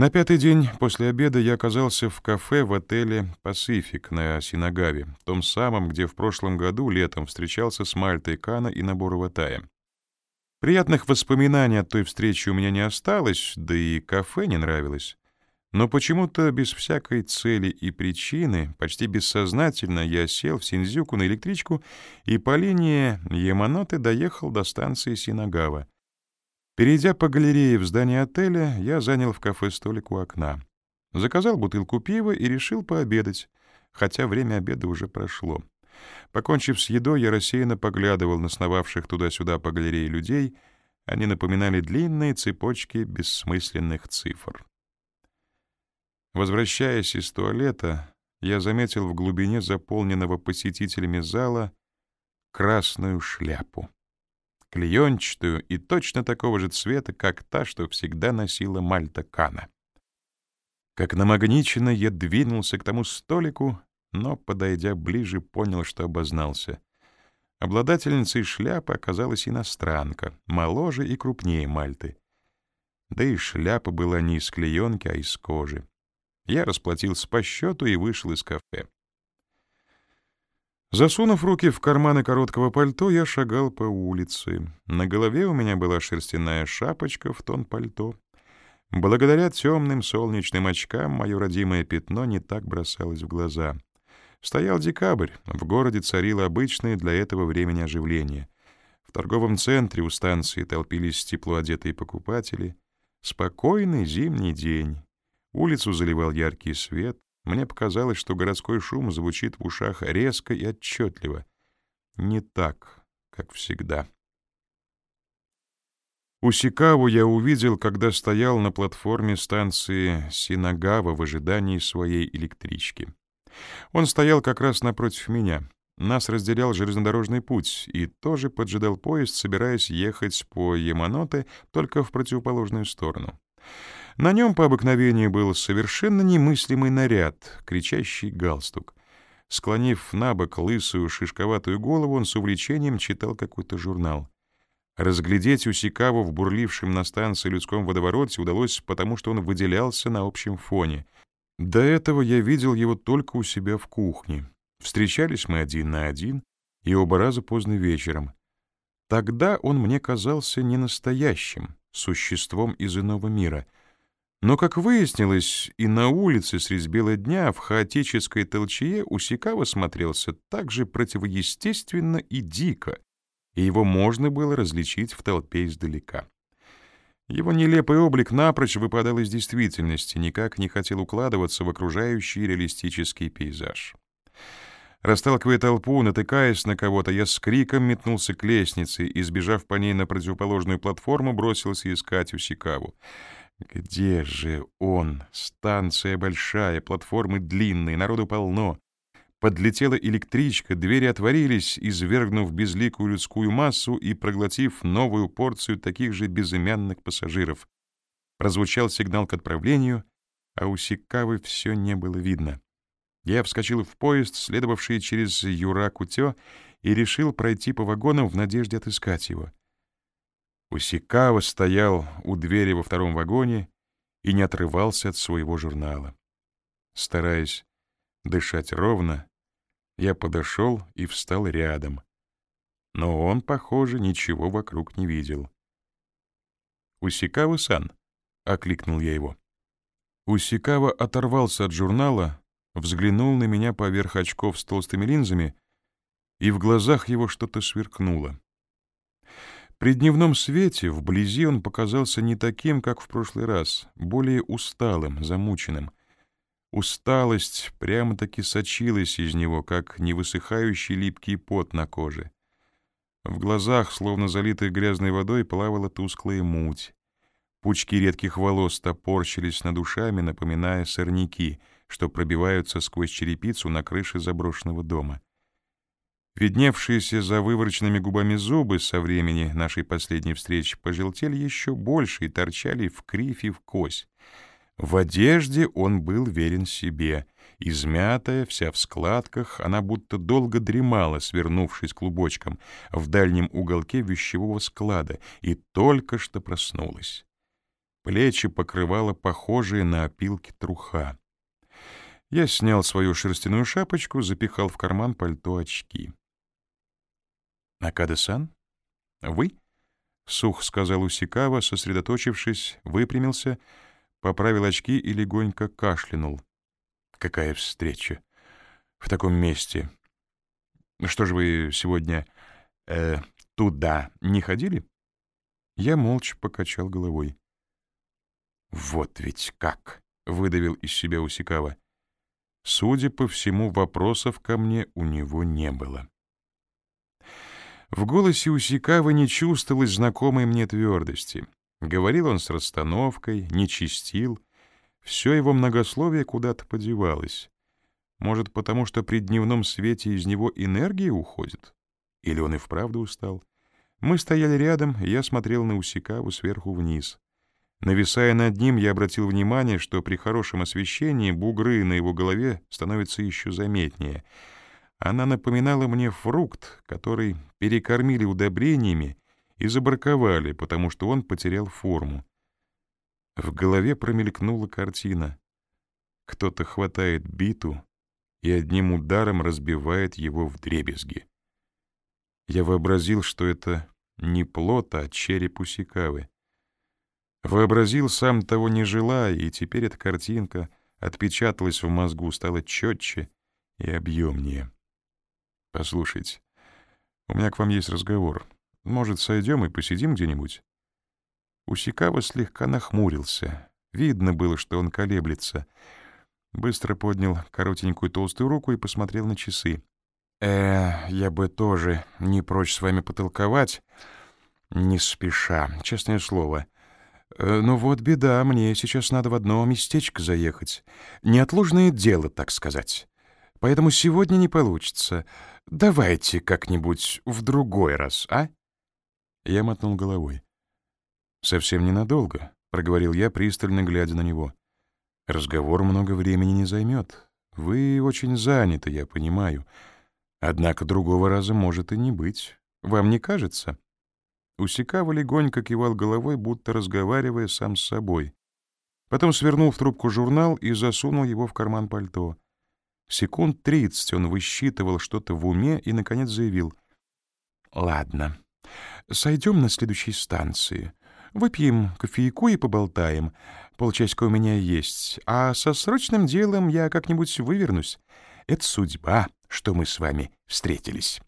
На пятый день после обеда я оказался в кафе в отеле «Пасифик» на Синагаве, том самом, где в прошлом году летом встречался с Мальтой Кана и Наборова Тая. Приятных воспоминаний от той встречи у меня не осталось, да и кафе не нравилось. Но почему-то без всякой цели и причины, почти бессознательно, я сел в Синдзюку на электричку и по линии Яманоты доехал до станции Синагава. Перейдя по галерее в здание отеля, я занял в кафе столик у окна. Заказал бутылку пива и решил пообедать, хотя время обеда уже прошло. Покончив с едой, я рассеянно поглядывал на сновавших туда-сюда по галерее людей. Они напоминали длинные цепочки бессмысленных цифр. Возвращаясь из туалета, я заметил в глубине заполненного посетителями зала красную шляпу клеенчатую и точно такого же цвета, как та, что всегда носила Мальта Кана. Как намагниченно я двинулся к тому столику, но, подойдя ближе, понял, что обознался. Обладательницей шляпы оказалась иностранка, моложе и крупнее Мальты. Да и шляпа была не из клеенки, а из кожи. Я расплатился по счету и вышел из кафе. Засунув руки в карманы короткого пальто, я шагал по улице. На голове у меня была шерстяная шапочка в тон пальто. Благодаря темным солнечным очкам мое родимое пятно не так бросалось в глаза. Стоял декабрь, в городе царило обычное для этого времени оживление. В торговом центре у станции толпились тепло одетые покупатели. Спокойный зимний день. Улицу заливал яркий свет, мне показалось, что городской шум звучит в ушах резко и отчетливо. Не так, как всегда. Усикаву я увидел, когда стоял на платформе станции Синагава в ожидании своей электрички. Он стоял как раз напротив меня. Нас разделял железнодорожный путь и тоже поджидал поезд, собираясь ехать по Яманоте только в противоположную сторону. На нем по обыкновению был совершенно немыслимый наряд, кричащий галстук. Склонив на бок лысую шишковатую голову, он с увлечением читал какой-то журнал. Разглядеть Усикаву в бурлившем на станции людском водовороте удалось потому, что он выделялся на общем фоне. До этого я видел его только у себя в кухне. Встречались мы один на один, и оба раза поздно вечером. Тогда он мне казался не настоящим, существом из иного мира — но, как выяснилось, и на улице средь бела дня в хаотической толчее Усикава смотрелся так же противоестественно и дико, и его можно было различить в толпе издалека. Его нелепый облик напрочь выпадал из действительности, никак не хотел укладываться в окружающий реалистический пейзаж. Расталкивая толпу, натыкаясь на кого-то, я с криком метнулся к лестнице и, сбежав по ней на противоположную платформу, бросился искать Усикаву. Где же он? Станция большая, платформы длинные, народу полно. Подлетела электричка, двери отворились, извергнув безликую людскую массу и проглотив новую порцию таких же безымянных пассажиров. Прозвучал сигнал к отправлению, а у Сикавы все не было видно. Я вскочил в поезд, следовавший через Юра-Кутё, и решил пройти по вагонам в надежде отыскать его. Усикава стоял у двери во втором вагоне и не отрывался от своего журнала. Стараясь дышать ровно, я подошел и встал рядом. Но он, похоже, ничего вокруг не видел. «Усикава-сан», — окликнул я его. Усикава оторвался от журнала, взглянул на меня поверх очков с толстыми линзами, и в глазах его что-то сверкнуло. При дневном свете вблизи он показался не таким, как в прошлый раз, более усталым, замученным. Усталость прямо-таки сочилась из него, как невысыхающий липкий пот на коже. В глазах, словно залитых грязной водой, плавала тусклая муть. Пучки редких волос топорщились над ушами, напоминая сорняки, что пробиваются сквозь черепицу на крыше заброшенного дома. Видневшиеся за вывороченными губами зубы со времени нашей последней встречи пожелтели еще больше и торчали в кривь и в кось. В одежде он был верен себе. Измятая, вся в складках, она будто долго дремала, свернувшись клубочком, в дальнем уголке вещевого склада, и только что проснулась. Плечи покрывала похожие на опилки труха. Я снял свою шерстяную шапочку, запихал в карман пальто очки. «Накада-сан? Вы?» — сух сказал Усикава, сосредоточившись, выпрямился, поправил очки и легонько кашлянул. «Какая встреча! В таком месте! Что же вы сегодня э, туда не ходили?» Я молча покачал головой. «Вот ведь как!» — выдавил из себя Усикава. Судя по всему, вопросов ко мне у него не было. В голосе Усикава не чувствовалось знакомой мне твердости. Говорил он с расстановкой, не чистил. Все его многословие куда-то подевалось. Может, потому что при дневном свете из него энергия уходит? Или он и вправду устал? Мы стояли рядом, и я смотрел на Усикаву сверху вниз. Нависая над ним, я обратил внимание, что при хорошем освещении бугры на его голове становятся еще заметнее. Она напоминала мне фрукт, который перекормили удобрениями и забраковали, потому что он потерял форму. В голове промелькнула картина. Кто-то хватает биту и одним ударом разбивает его в дребезги. Я вообразил, что это не плод, а череп усикавы. Вообразил, сам того не желая, и теперь эта картинка отпечаталась в мозгу, стала четче и объемнее. «Послушайте, у меня к вам есть разговор. Может, сойдем и посидим где-нибудь?» Усикава слегка нахмурился. Видно было, что он колеблется. Быстро поднял коротенькую толстую руку и посмотрел на часы. «Э, я бы тоже не прочь с вами потолковать, не спеша, честное слово». Э, «Ну вот беда, мне сейчас надо в одно местечко заехать. Неотложное дело, так сказать. Поэтому сегодня не получится. Давайте как-нибудь в другой раз, а?» Я мотнул головой. «Совсем ненадолго», — проговорил я, пристально глядя на него. «Разговор много времени не займет. Вы очень заняты, я понимаю. Однако другого раза может и не быть. Вам не кажется?» Усикава легонько кивал головой, будто разговаривая сам с собой. Потом свернул в трубку журнал и засунул его в карман пальто. Секунд тридцать он высчитывал что-то в уме и, наконец, заявил. «Ладно, сойдем на следующей станции. Выпьем кофейку и поболтаем. Полчасика у меня есть, а со срочным делом я как-нибудь вывернусь. Это судьба, что мы с вами встретились».